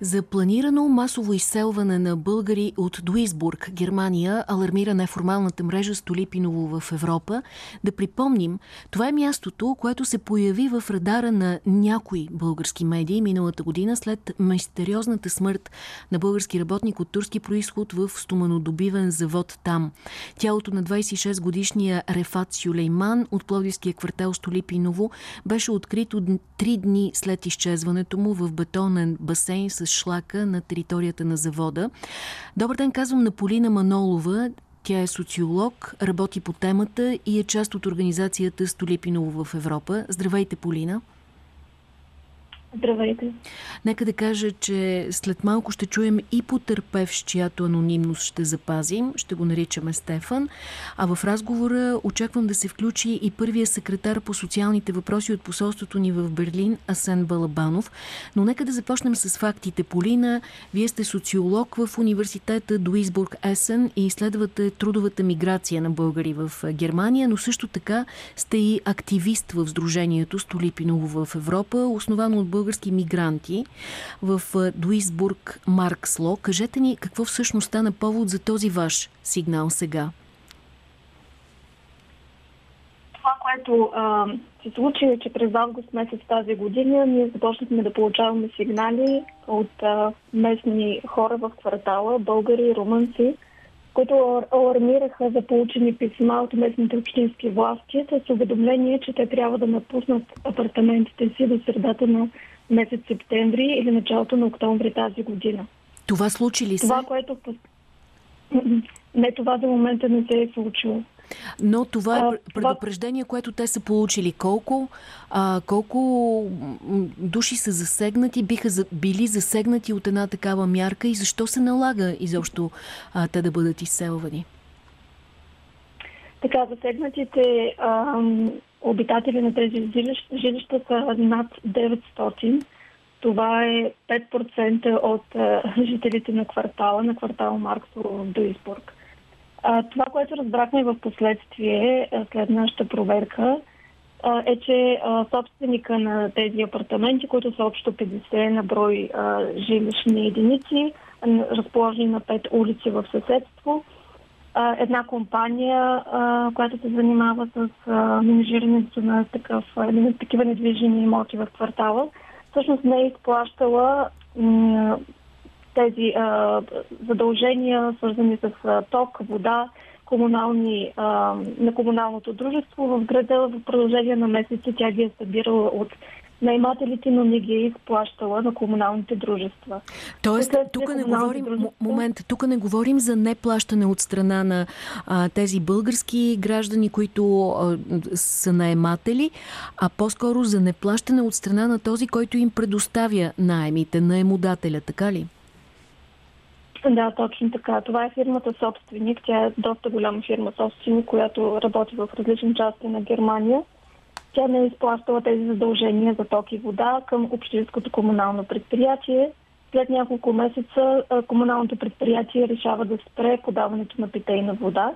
За планирано масово изселване на българи от Дуисбург, Германия, алармира неформалната мрежа Столипиново в Европа. Да припомним, това е мястото, което се появи в радара на някои български медии миналата година след мистериозната смърт на български работник от турски происход в стоманодобивен завод там. Тялото на 26 годишния Рефат Сюлейман от Пловдивския квартал Столипиново беше открито три дни след изчезването му в бетонен басейн с шлака на територията на завода. Добър ден, казвам на Полина Манолова. Тя е социолог, работи по темата и е част от организацията Столипиново в Европа. Здравейте, Полина. Здравейте. Нека да кажа, че след малко ще чуем и потърпевш, чиято анонимност ще запазим. Ще го наричаме Стефан. А в разговора очаквам да се включи и първия секретар по социалните въпроси от посолството ни в Берлин, Асен Балабанов. Но нека да започнем с фактите. Полина, вие сте социолог в университета Дуисбург Есен и изследвате трудовата миграция на българи в Германия, но също така сте и активист в Сдружението Столипиново в Европа, основано от български мигранти в Дуисбург Марксло. Кажете ни какво всъщност стана повод за този ваш сигнал сега? Това, което а, се случи е, че през август месец тази година ние започнахме да получаваме сигнали от а, местни хора в квартала, българи и румънци, които алармираха за получени писма от местните общински власти с уведомление, че те трябва да напуснат апартаментите си до средата на месец септември или началото на октомври тази година. Това случи ли се? Това, което... Не, това за момента не се е случило. Но това е предупреждение, което те са получили. Колко, а, колко души са засегнати, биха за, били засегнати от една такава мярка и защо се налага изобщо а, те да бъдат изселвани? Така, засегнатите обитатели на тези жилища, жилища са над 900. Това е 5% от жителите на квартала, на квартал Марксор в Дуисбург. А, това, което разбрахме в последствие, след нашата проверка, а, е, че а, собственика на тези апартаменти, които са общо 50 на брой а, жилищни единици, разположени на 5 улици в съседство, една компания, а, която се занимава с а, менеджирането на, такъв, на такива недвижими имоти в квартала, всъщност не е изплащала тези а, задължения, свързани с а, ток, вода, комунални, а, на комуналното дружество в града. В продължение на месеци тя ги е събирала от наймателите, но не ги е изплащала на комуналните дружества. Тоест, тук не говорим, дружества... момент, тук не говорим за неплащане от страна на а, тези български граждани, които а, са наематели, а по-скоро за неплащане от страна на този, който им предоставя наемите, наемодателя, така ли? Да, точно така. Това е фирмата собственик. Тя е доста голяма фирма собственик, която работи в различни части на Германия. Тя не е изплащала тези задължения за ток и вода към Общинското комунално предприятие. След няколко месеца комуналното предприятие решава да спре подаването на питейна вода.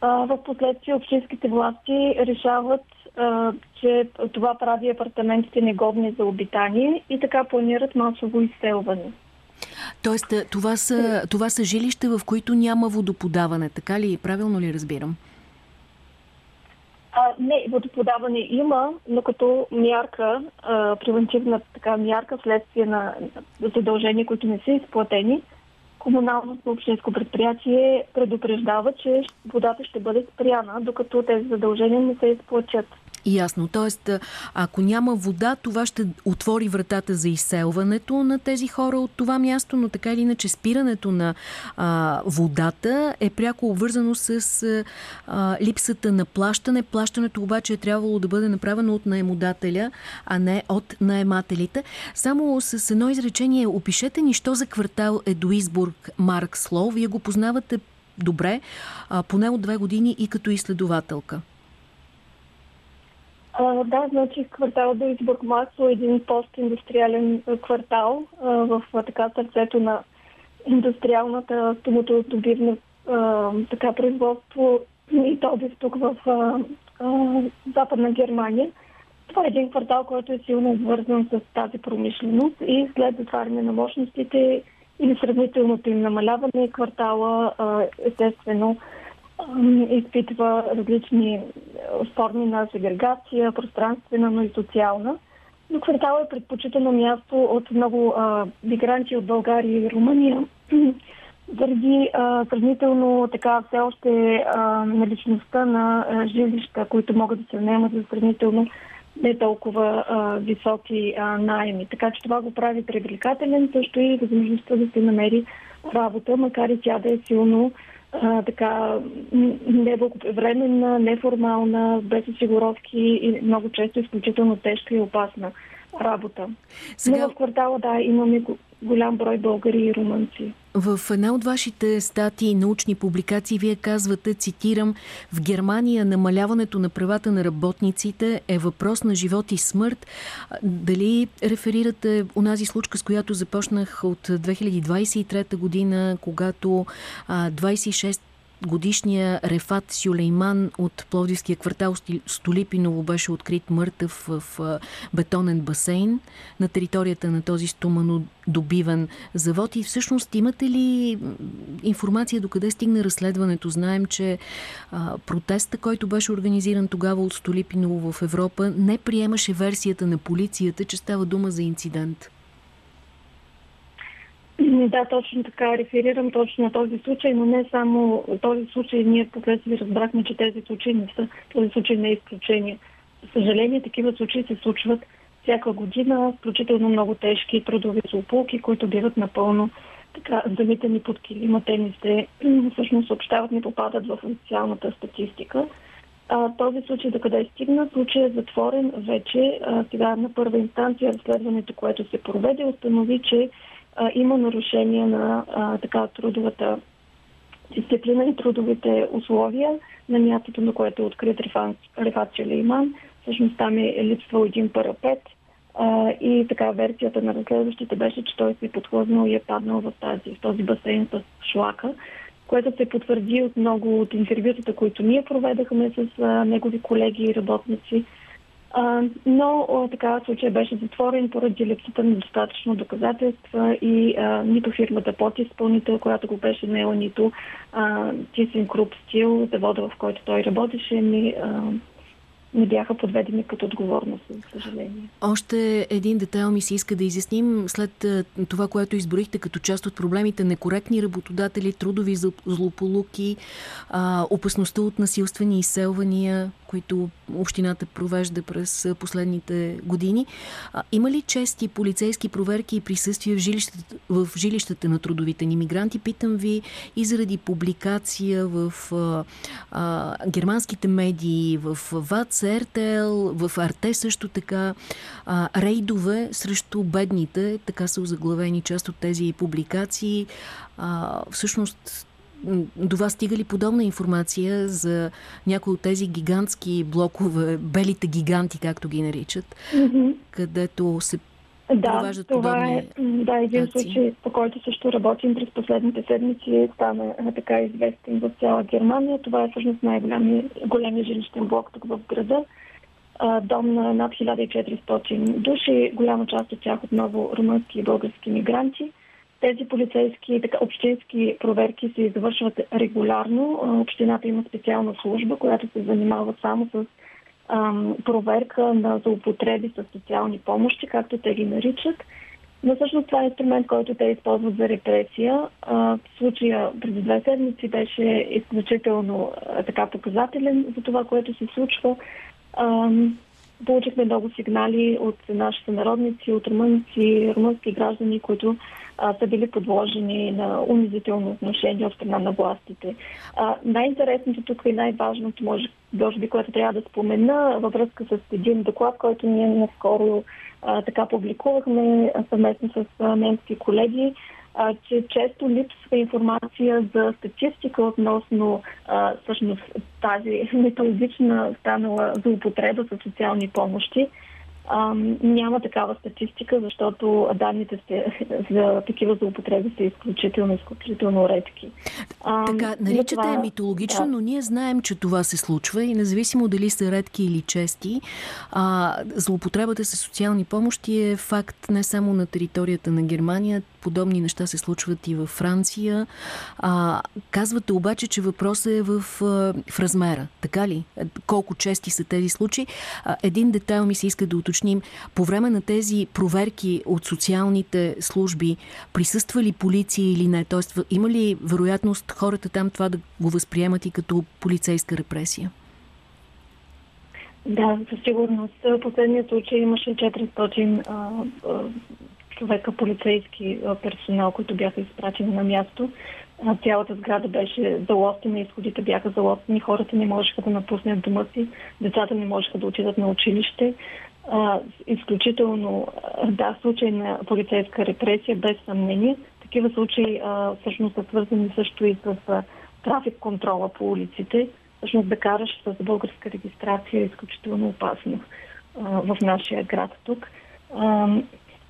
В последствие общинските власти решават, че това прави апартаментите негодни за обитание и така планират масово изселване. Тоест, това са, това са жилища, в които няма водоподаване, така ли? Правилно ли разбирам? А, не, водоподаване има, но като мярка, а, превентивна така мярка, вследствие на задължения, които не са изплатени, комуналното общинско предприятие предупреждава, че водата ще бъде спряна, докато тези задължения не се изплатят. Ясно. Тоест, ако няма вода, това ще отвори вратата за изселването на тези хора от това място, но така или иначе спирането на а, водата е пряко обвързано с а, липсата на плащане. Плащането обаче е трябвало да бъде направено от наемодателя, а не от наемателите. Само с едно изречение, опишете ни, що за квартал е Дуисбург Марксло. Вие го познавате добре, а, поне от две години и като изследователка. А, да, значи квартал Дуисбург Масло е един постиндустриален квартал а, в а, така сърцето на индустриалната стомотодобивна така производство и добив тук в а, а, Западна Германия. Това е един квартал, който е силно обвързан с тази промишленост и след затваряне на мощностите или сравнителното им намаляване, квартала естествено изпитва различни форми на сегрегация, пространствена, но и социална. Но квартала е предпочитано място от много а, мигранти от България и Румъния, заради сравнително така все още а, наличността на а, жилища, които могат да се наемат за сравнително не толкова а, високи а, найеми. Така че това го прави привлекателен, също и възможността да се намери работа, макар и тя да е силно а, така невременна, неформална, без осигуровки и много често изключително тежка и опасна работа. Сега... Но в квартала, да, имаме голям брой българи и румънци. В една от вашите статии и научни публикации вие казвате, цитирам, в Германия намаляването на правата на работниците е въпрос на живот и смърт. Дали реферирате онази случка, с която започнах от 2023 година, когато 26 годишния Рефат Сюлейман от Пловдивския квартал Столипиново беше открит мъртъв в бетонен басейн на територията на този стоманодобивен завод. И всъщност имате ли информация докъде стигна разследването? Знаем, че протеста, който беше организиран тогава от Столипиново в Европа, не приемаше версията на полицията, че става дума за инцидент. Да, точно така. Реферирам точно на този случай, но не само този случай. Ние последствие разбрахме, че тези случаи не са. Този случай не е изключение. Съжаление, такива случаи се случват всяка година, включително много тежки трудови злополуки, които биват напълно така замитани под килима. Те ни се всъщност съобщават, не попадат в официалната статистика. А, този случай до къде е стигна? Случай е затворен вече. А, сега на първа инстанция разследването, което се проведе, установи, че а, има нарушение на а, така трудовата дисциплина и трудовите условия на мястото, на което е открит Рефат Челейман. Всъщност там е липсвал един парапет а, и така версията на разследващите беше, че той се е подхлъзнал и е паднал в, тази, в този басейн с шлака, което се потвърди от много от интервютата, които ние проведахме с а, негови колеги и работници но така случай беше затворен поради липсата на достатъчно доказателства и а, нито фирмата под изпълнител, която го беше наела, нито Тисен Круп Стил, завода в който той работеше, а, не бяха подведени под отговорност, за съжаление. Още един детайл ми се иска да изясним след това, което изброихте като част от проблемите некоректни работодатели, трудови злополуки, опасността от насилствени изселвания, които общината провежда през последните години. Има ли чести полицейски проверки и присъствие в жилищата, в жилищата на трудовите ни мигранти? Питам ви и заради публикация в а, а, германските медии, в ВАЦ, РТЛ, в Арте също така, а, рейдове срещу бедните, така са озаглавени част от тези публикации. А, всъщност до вас стига ли подобна информация за някои от тези гигантски блокове, белите гиганти, както ги наричат, mm -hmm. където се да, това е да, един случай, по който също работим през последните седмици, стана така известен в цяла Германия. Това е всъщност най-големия жилищен блок тук в града. Дом на над 1400 души, голяма част от тях отново румънски и български мигранти. Тези полицейски, така, общински проверки се извършват регулярно. Общината има специална служба, която се занимава само с проверка на злоупотреби с социални помощи, както те ги наричат. Но всъщност това е инструмент, който те използват за репресия. В случая преди две седмици беше изключително така показателен за това, което се случва. Получихме много сигнали от наши сънародници, от румънци, румънски граждани, които а, са били подложени на унизително отношение от страна на властите. Най-интересното тук и най-важното, може, може би, което трябва да спомена, във връзка с един доклад, който ние наскоро а, така публикувахме съвместно с немски колеги, а, че често липсва информация за статистика относно а, всъщност тази методична станала злоупотреба за социални помощи. Няма такава статистика, защото данните за такива злоупотреби са изключително, изключително редки. А, така, наричате това... митологично, да. но ние знаем, че това се случва и независимо дали са редки или чести, а, злоупотребата с социални помощи е факт не само на територията на Германия, подобни неща се случват и във Франция. А, казвате обаче, че въпросът е в, в размера. Така ли? Колко чести са тези случаи? А, един детайл ми се иска да уточним. По време на тези проверки от социалните служби присъства ли полиция или не? Тоест, има ли вероятност хората там това да го възприемат и като полицейска репресия? Да, със сигурност. Последният случай имаше 400 а, а, човека полицейски персонал, които бяха изпратени на място. Цялата сграда беше залостена, изходите бяха залостени, хората не можеха да напуснат дома си, децата не можеха да отидат на училище. изключително, да, случай на полицейска репресия, без съмнение. Такива случаи всъщност са свързани също и с трафик контрола по улиците. Всъщност да караш с българска регистрация е изключително опасно в нашия град тук.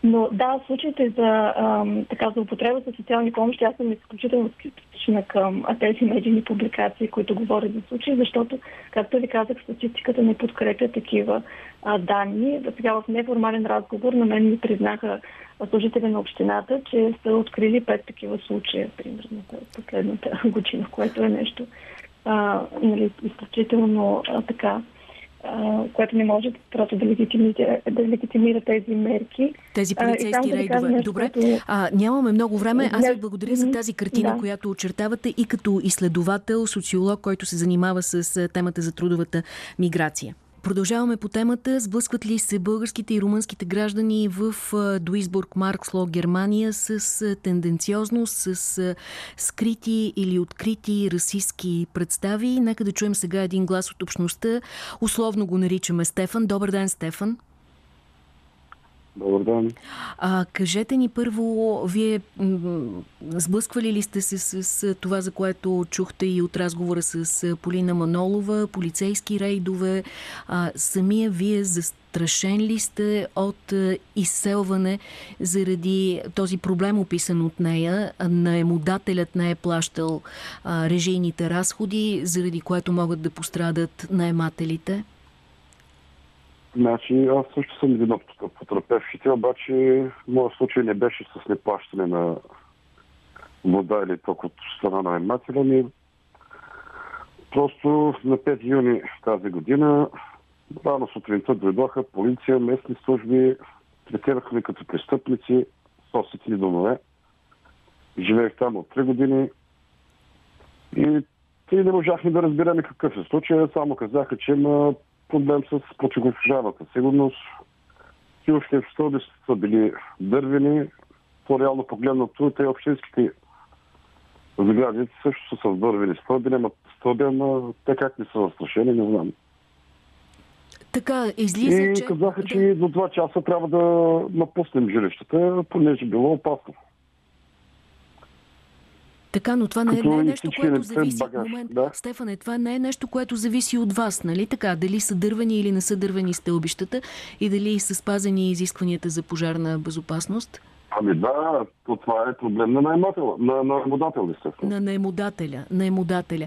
Но да, случаите за ам, така за употреба за социални помощи, аз съм изключително скептична към тези медийни публикации, които говорят за случаи, защото, както ви казах, статистиката не подкрепя такива а, данни. Сега в неформален разговор на мен ми признаха служители на общината, че са открили пет такива случая, примерно, последната година, което е нещо а, нали, изключително а, така което не може просто да легитимира, да легитимира тези мерки. Тези полицейски а, рейдове. Да Добре, което... а, нямаме много време. Аз ви благодаря за тази картина, да. която очертавате и като изследовател, социолог, който се занимава с темата за трудовата миграция. Продължаваме по темата. Сблъскват ли се българските и румънските граждани в Дуисбург, Марксло, Германия с тенденциозност, с скрити или открити расистски представи? Нека да чуем сега един глас от общността. Условно го наричаме Стефан. Добър ден, Стефан. Добър ден. А, кажете ни първо, вие сблъсквали ли сте се с, това, за което чухте и от разговора с Полина Манолова, полицейски рейдове? А, самия вие застрашен ли сте от изселване заради този проблем, описан от нея? Наемодателят не е плащал а, режийните разходи, заради което могат да пострадат наемателите? Значи, аз също съм един от потерпевшите, обаче моят случай не беше с неплащане на вода или ток от страна на емателя ми. Просто на 5 юни тази година рано сутринта дойдоха полиция, местни служби, третираха ми като престъпници, собствените ни домове. Живеех там от 3 години и те не можахме да разбираме какъв е случай, само казаха, че има проблем с противопожарната сигурност. Силовите стълби са били дървени. По-реално погледнато, те общинските сгради също са с дървени стълби, нямат стълби, но те как не са застрашени, не знам. Така, излиза, и че... казаха, че до 2 часа трябва да напуснем жилищата, понеже било опасно. Така, но това не е, не е нещо, което зависи багаж, в момент. Да? Стефане, това не е нещо, което зависи от вас, нали така? Дали са дървени или не са дървени стълбищата и дали са спазени изискванията за пожарна безопасност? Ами да, то това е проблем на наемодателя, на наемодателя, естествено. На наемодателя, наемодателя.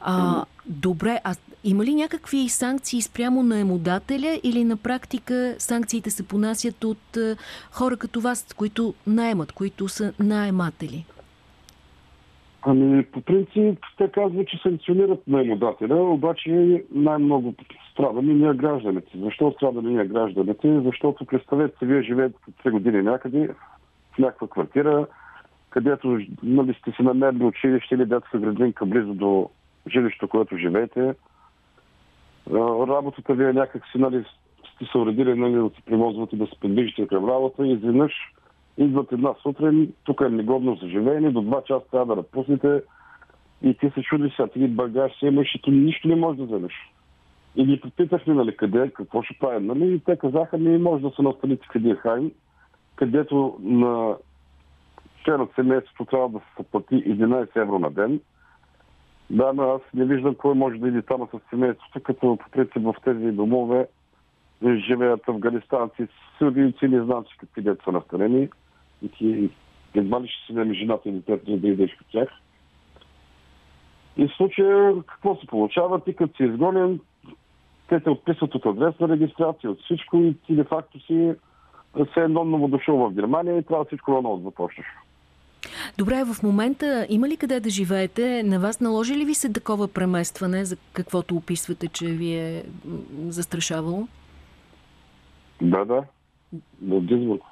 А, добре, а има ли някакви санкции спрямо наемодателя или на практика санкциите се понасят от а, хора като вас, които наемат, които са наематели? Ами, по принцип, те казват, че санкционират наемодателя, обаче най-много страдаме ние гражданите. Защо страдаме ние гражданите? Защото представете се, вие живеете 3 години някъде в някаква квартира, където нали, сте си намерили училище или детска градинка близо до жилището, което живеете. Работата ви е някак си, нали, сте се уредили нали, да се примозвате да се придвижите към работа и изведнъж идват една сутрин, тук е негодно за живеене, до два часа трябва да напуснете и ти се чуди сега, ти багаж си имаш и нищо не можеш да вземеш. И ги попитахме, нали, къде, какво ще правим, нали, и те казаха, ми може да се настаните къде е Хайм, където на член от семейството трябва да се плати 11 евро на ден. Да, но аз не виждам кой може да иде там с семейството, като по принцип в тези домове живеят афганистанци, сърбийци, не знам си какви деца са настанени. И ти едва ли ще си вземе жената и детето, да идеш по тях. И в случая какво се получава? Ти като си изгонен, те те отписват от адресна регистрация, от всичко и ти де факто си все едно ново дошъл в Германия и трябва всичко ново да започнеш. Добре, в момента има ли къде да живеете? На вас наложи ли ви се такова преместване, за каквото описвате, че ви е застрашавало? Да, да. В Дизбург.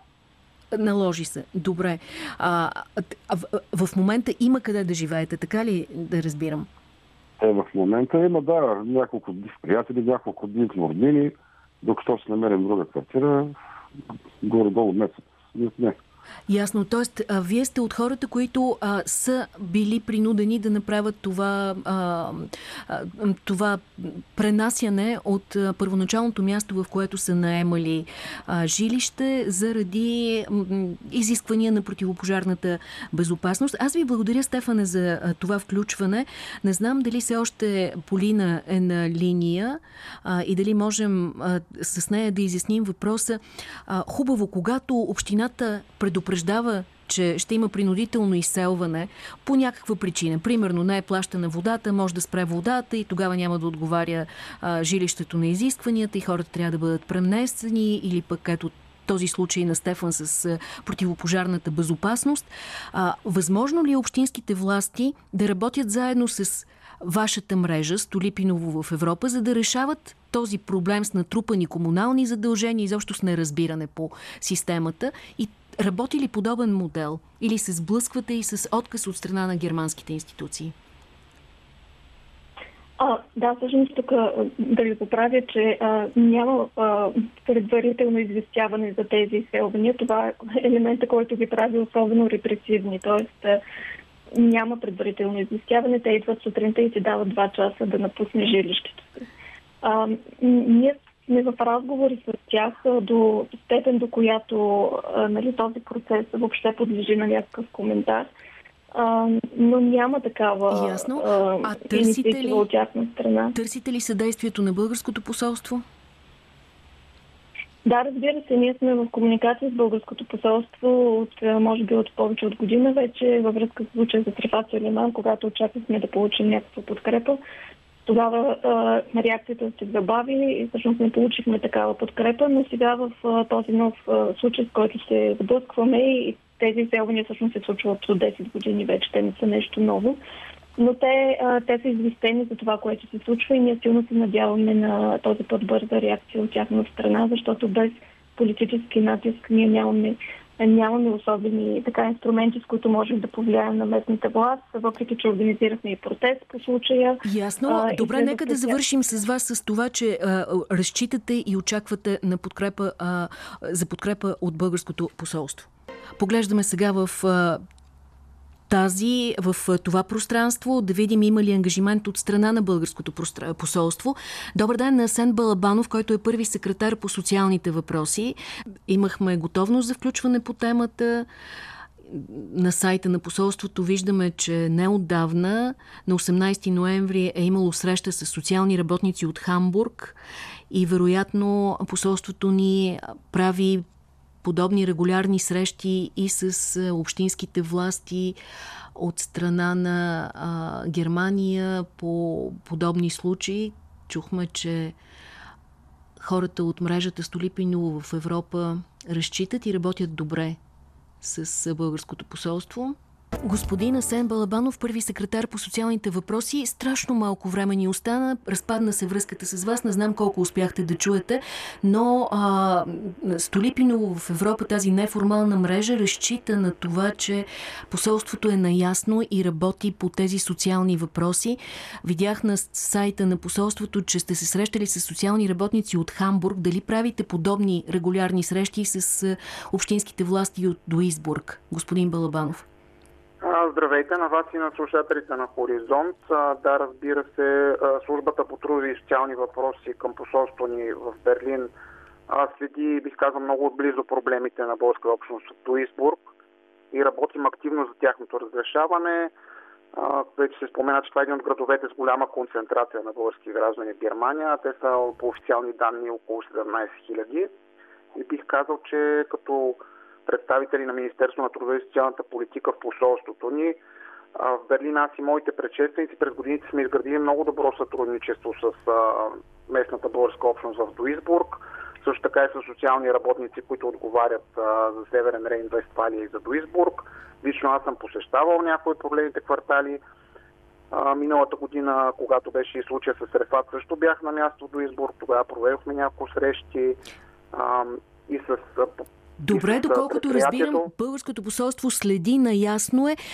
Наложи се. Добре. А, а в, в момента има къде да живеете, така ли да разбирам? Е, в момента има, да, няколко дни в приятели, няколко дни в Нордини, докато се намерим друга квартира, горе-долу месец. Не. Ясно. А, вие сте от хората, които а, са били принудени да направят това, а, а, това пренасяне от а, първоначалното място, в което са наемали а, жилище, заради изисквания на противопожарната безопасност. Аз ви благодаря, Стефане, за а, това включване. Не знам дали все още Полина е на линия а, и дали можем а, с нея да изясним въпроса. А, хубаво, когато общината пред предупреждава, че ще има принудително изселване по някаква причина. Примерно не е плащана водата, може да спре водата и тогава няма да отговаря а, жилището на изискванията и хората трябва да бъдат премнесени или пък ето този случай на Стефан с противопожарната безопасност. А, възможно ли е общинските власти да работят заедно с вашата мрежа Столипиново в Европа, за да решават този проблем с натрупани комунални задължения, изобщо с неразбиране по системата и Работи ли подобен модел или се сблъсквате и с отказ от страна на германските институции? А, да, всъщност тук да ви поправя, че а, няма а, предварително известяване за тези изселвания. Това е елемента, който ги прави особено репресивни. Тоест, а, няма предварително известяване. Те идват сутринта и ти дават два часа да напусне жилището си. А, ние сме в разговори с тях до степен, до която нали, този процес въобще подлежи на някакъв коментар. А, но няма такава Ясно. А, търсите ли, от тяхна страна. Търсите ли съдействието на българското посолство? Да, разбира се, ние сме в комуникация с българското посолство от, може би, от повече от година вече във връзка с случая за Трифация Лиман, когато очаквахме да получим някаква подкрепа. Тогава а, реакцията се забави и всъщност не получихме такава подкрепа, но сега в а, този нов а, случай, с който се сблъскваме и тези изселвания всъщност се случват от 10 години вече, те не са нещо ново. Но те, а, те са известени за това, което се случва и ние силно се надяваме на този път бърза реакция от тяхна страна, защото без политически натиск ние нямаме нямаме особени така инструменти, с които можем да повлияем на местната власт, въпреки че организирахме и протест по случая. Ясно. А, Добре, нека да завършим с вас с това, че а, разчитате и очаквате на подкрепа, а, за подкрепа от българското посолство. Поглеждаме сега в а, тази, в това пространство, да видим има ли ангажимент от страна на българското посолство. Добър ден на Сен Балабанов, който е първи секретар по социалните въпроси. Имахме готовност за включване по темата на сайта на посолството виждаме, че неотдавна, на 18 ноември, е имало среща с социални работници от Хамбург и вероятно посолството ни прави подобни регулярни срещи и с общинските власти от страна на а, Германия по подобни случаи. Чухме, че хората от мрежата Столипино в Европа разчитат и работят добре с българското посолство. Господин Асен Балабанов, първи секретар по социалните въпроси. Страшно малко време ни остана. Разпадна се връзката с вас. Не знам колко успяхте да чуете, но а, Столипино в Европа, тази неформална мрежа, разчита на това, че посолството е наясно и работи по тези социални въпроси. Видях на сайта на посолството, че сте се срещали с социални работници от Хамбург. Дали правите подобни регулярни срещи с общинските власти от Дуисбург, господин Балабанов? Здравейте на вас и на слушателите на Хоризонт. Да, разбира се, службата по трудови и социални въпроси към посолство ни в Берлин следи, бих казал, много отблизо проблемите на българска общност от Дуисбург и работим активно за тяхното разрешаване. вече се спомена, че това е един от градовете с голяма концентрация на български граждани в Германия. Те са по официални данни около 17 000. И бих казал, че като представители на Министерство на труда и социалната политика в посолството ни, в Берлин аз и моите предшественици през годините сме изградили много добро сътрудничество с местната българска общност в Дуисбург, също така и с социални работници, които отговарят за Северен Рейн, Вестфалия и за Дуисбург. Лично аз съм посещавал някои от проблемните квартали. Миналата година, когато беше и случая с Рефат, също бях на място до избор. Тогава проведохме няколко срещи и с Добре, доколкото разбирам, българското посолство следи наясно е.